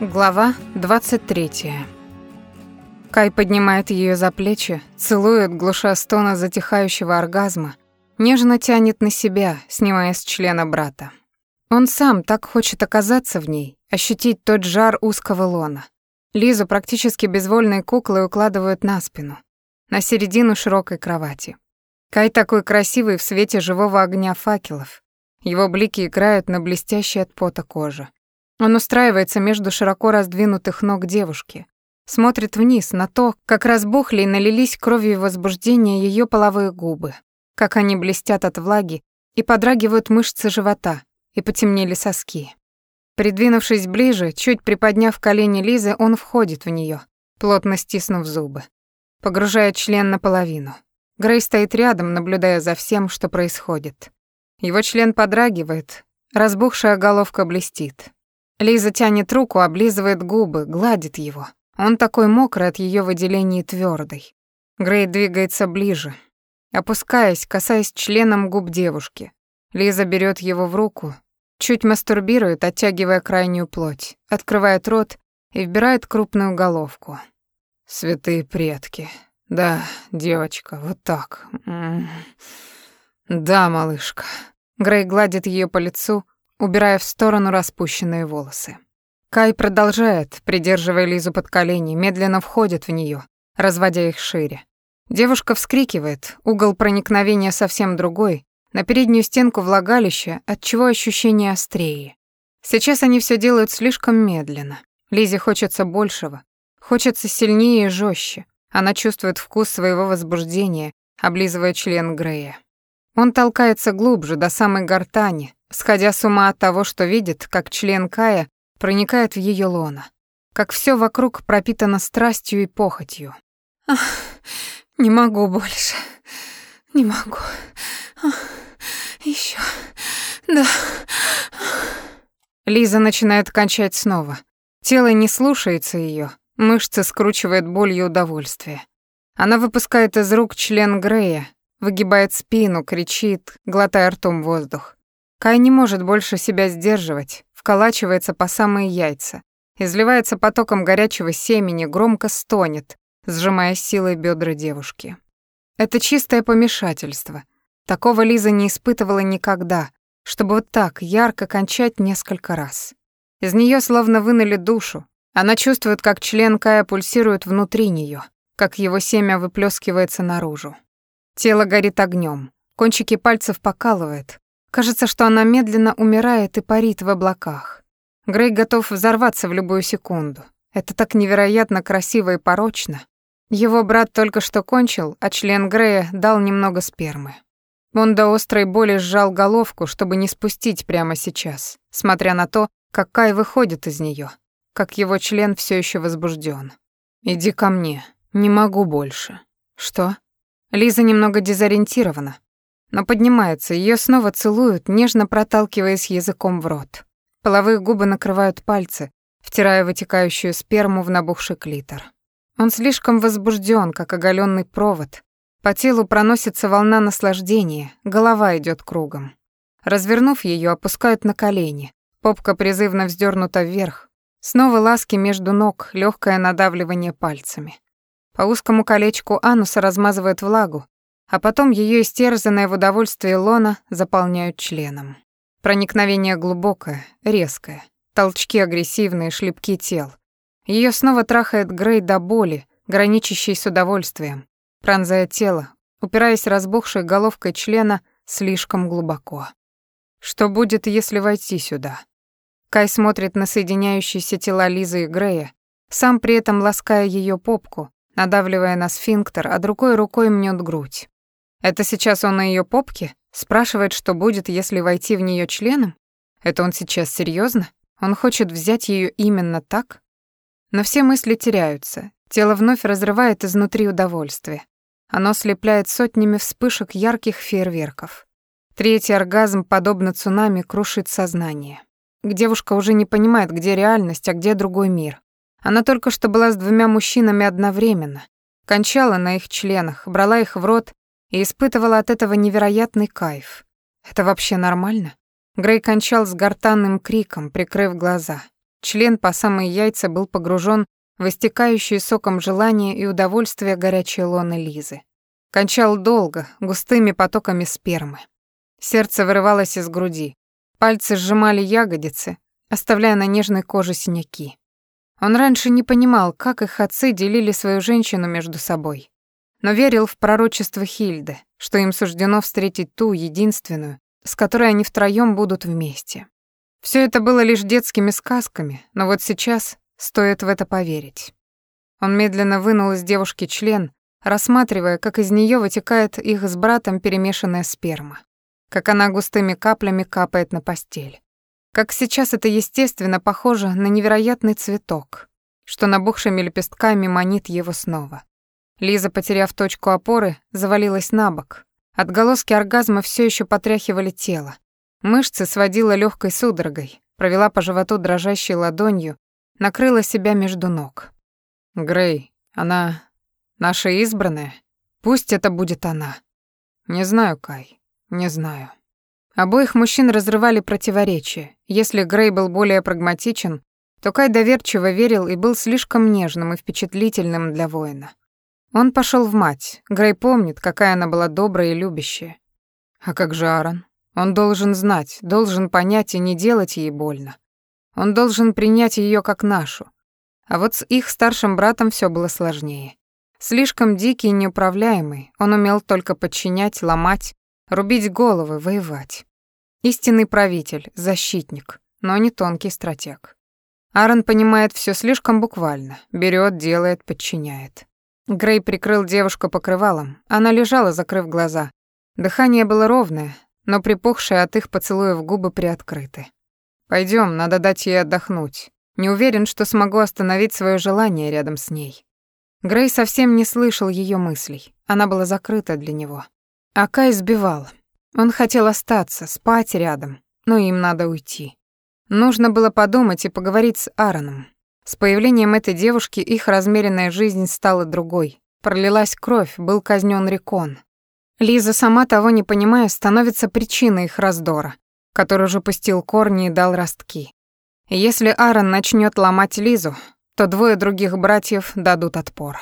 Глава 23. Кай поднимает ее за плечи, целует, глуша стона затихающего оргазма, нежно тянет на себя, снимая с члена брата. Он сам так хочет оказаться в ней, ощутить тот жар узкого лона. Лизу практически безвольной куклой укладывают на спину, на середину широкой кровати. Кай такой красивый в свете живого огня факелов. Его блики играют на блестящей от пота коже. Он устраивается между широко раздвинутых ног девушки, смотрит вниз на то, как разбухли и налились кровью возбуждения ее половые губы, как они блестят от влаги и подрагивают мышцы живота, и потемнели соски. Придвинувшись ближе, чуть приподняв колени Лизы, он входит в нее, плотно стиснув зубы. Погружает член наполовину. Грей стоит рядом, наблюдая за всем, что происходит. Его член подрагивает, разбухшая головка блестит. Лиза тянет руку, облизывает губы, гладит его. Он такой мокрый от ее выделений твердый. Грей двигается ближе, опускаясь, касаясь членом губ девушки. Лиза берет его в руку, чуть мастурбирует, оттягивая крайнюю плоть, открывает рот и вбирает крупную головку. Святые предки. Да, девочка, вот так. Да, малышка. Грей гладит ее по лицу, убирая в сторону распущенные волосы. Кай продолжает, придерживая Лизу под колени, медленно входит в нее, разводя их шире. Девушка вскрикивает, угол проникновения совсем другой, на переднюю стенку влагалища, отчего ощущение острее. Сейчас они все делают слишком медленно. Лизе хочется большего, хочется сильнее и жестче. Она чувствует вкус своего возбуждения, облизывая член Грея. Он толкается глубже, до самой гортани, сходя с ума от того, что видит, как член Кая проникает в ее лоно, как все вокруг пропитано страстью и похотью. Ах, не могу больше. Не могу. Еще. Да. Лиза начинает кончать снова. Тело не слушается ее, мышцы скручивает боль и удовольствие. Она выпускает из рук член Грея, выгибает спину, кричит, глотая ртом воздух. Кай не может больше себя сдерживать, вколачивается по самые яйца, изливается потоком горячего семени, громко стонет, сжимая силой бедра девушки. Это чистое помешательство. Такого Лиза не испытывала никогда, чтобы вот так ярко кончать несколько раз. Из нее словно вынули душу. Она чувствует, как член Кая пульсирует внутри нее, как его семя выплескивается наружу. Тело горит огнем, кончики пальцев покалывает, Кажется, что она медленно умирает и парит в облаках. Грей готов взорваться в любую секунду. Это так невероятно красиво и порочно. Его брат только что кончил, а член Грея дал немного спермы. Он до острой боли сжал головку, чтобы не спустить прямо сейчас, смотря на то, как Кай выходит из нее, как его член все еще возбужден. «Иди ко мне, не могу больше». «Что?» Лиза немного дезориентирована, но поднимается, ее снова целуют, нежно проталкиваясь языком в рот. Половые губы накрывают пальцы, втирая вытекающую сперму в набухший клитор. Он слишком возбужден, как оголенный провод. По телу проносится волна наслаждения, голова идет кругом. Развернув ее, опускают на колени. Попка призывно вздернута вверх. Снова ласки между ног, легкое надавливание пальцами. По узкому колечку ануса размазывает влагу, а потом ее истерзанное в удовольствии лона заполняют членом. Проникновение глубокое, резкое, толчки агрессивные, шлепки тел. Ее снова трахает Грей до боли, граничащей с удовольствием, пронзая тело, упираясь разбухшей головкой члена слишком глубоко. Что будет, если войти сюда? Кай смотрит на соединяющиеся тела Лизы и Грея, сам при этом лаская ее попку, надавливая на сфинктер, а другой рукой мнет грудь. Это сейчас он на ее попке? Спрашивает, что будет, если войти в нее членом? Это он сейчас серьезно? Он хочет взять ее именно так? Но все мысли теряются. Тело вновь разрывает изнутри удовольствие. Оно слепляет сотнями вспышек ярких фейерверков. Третий оргазм, подобно цунами, крушит сознание. Девушка уже не понимает, где реальность, а где другой мир. Она только что была с двумя мужчинами одновременно. Кончала на их членах, брала их в рот и испытывала от этого невероятный кайф. Это вообще нормально? Грей кончал с гортанным криком, прикрыв глаза. Член по самые яйца был погружен в истекающие соком желания и удовольствия горячей лоны Лизы. Кончал долго, густыми потоками спермы. Сердце вырывалось из груди. Пальцы сжимали ягодицы, оставляя на нежной коже синяки. Он раньше не понимал, как их отцы делили свою женщину между собой, но верил в пророчество Хильды, что им суждено встретить ту единственную, с которой они втроем будут вместе. Все это было лишь детскими сказками, но вот сейчас стоит в это поверить. Он медленно вынул из девушки член, рассматривая, как из нее вытекает их с братом перемешанная сперма, как она густыми каплями капает на постель. Как сейчас это естественно похоже на невероятный цветок, что набухшими лепестками манит его снова. Лиза, потеряв точку опоры, завалилась на бок. Отголоски оргазма все еще потряхивали тело. Мышцы сводила легкой судорогой, провела по животу дрожащей ладонью, накрыла себя между ног. «Грей, она наша избранная? Пусть это будет она». «Не знаю, Кай, не знаю». Обоих мужчин разрывали противоречия. Если Грей был более прагматичен, то Кай доверчиво верил и был слишком нежным и впечатлительным для воина. Он пошел в мать. Грей помнит, какая она была добрая и любящая. А как же Аарон? Он должен знать, должен понять и не делать ей больно. Он должен принять ее как нашу. А вот с их старшим братом все было сложнее. Слишком дикий и неуправляемый, он умел только подчинять, ломать, рубить головы, воевать. Истинный правитель, защитник, но не тонкий стратег. Аарон понимает все слишком буквально, берет, делает, подчиняет. Грей прикрыл девушку покрывалом, она лежала, закрыв глаза. Дыхание было ровное, но припухшие от их поцелуев губы приоткрыты. Пойдем, надо дать ей отдохнуть. Не уверен, что смогу остановить свое желание рядом с ней. Грей совсем не слышал ее мыслей. Она была закрыта для него. А Кай сбивал. Он хотел остаться, спать рядом, но им надо уйти. Нужно было подумать и поговорить с Аароном. С появлением этой девушки их размеренная жизнь стала другой. Пролилась кровь, был казнен Рекон. Лиза, сама того не понимая, становится причиной их раздора, который уже пустил корни и дал ростки. Если Аарон начнет ломать Лизу, то двое других братьев дадут отпор.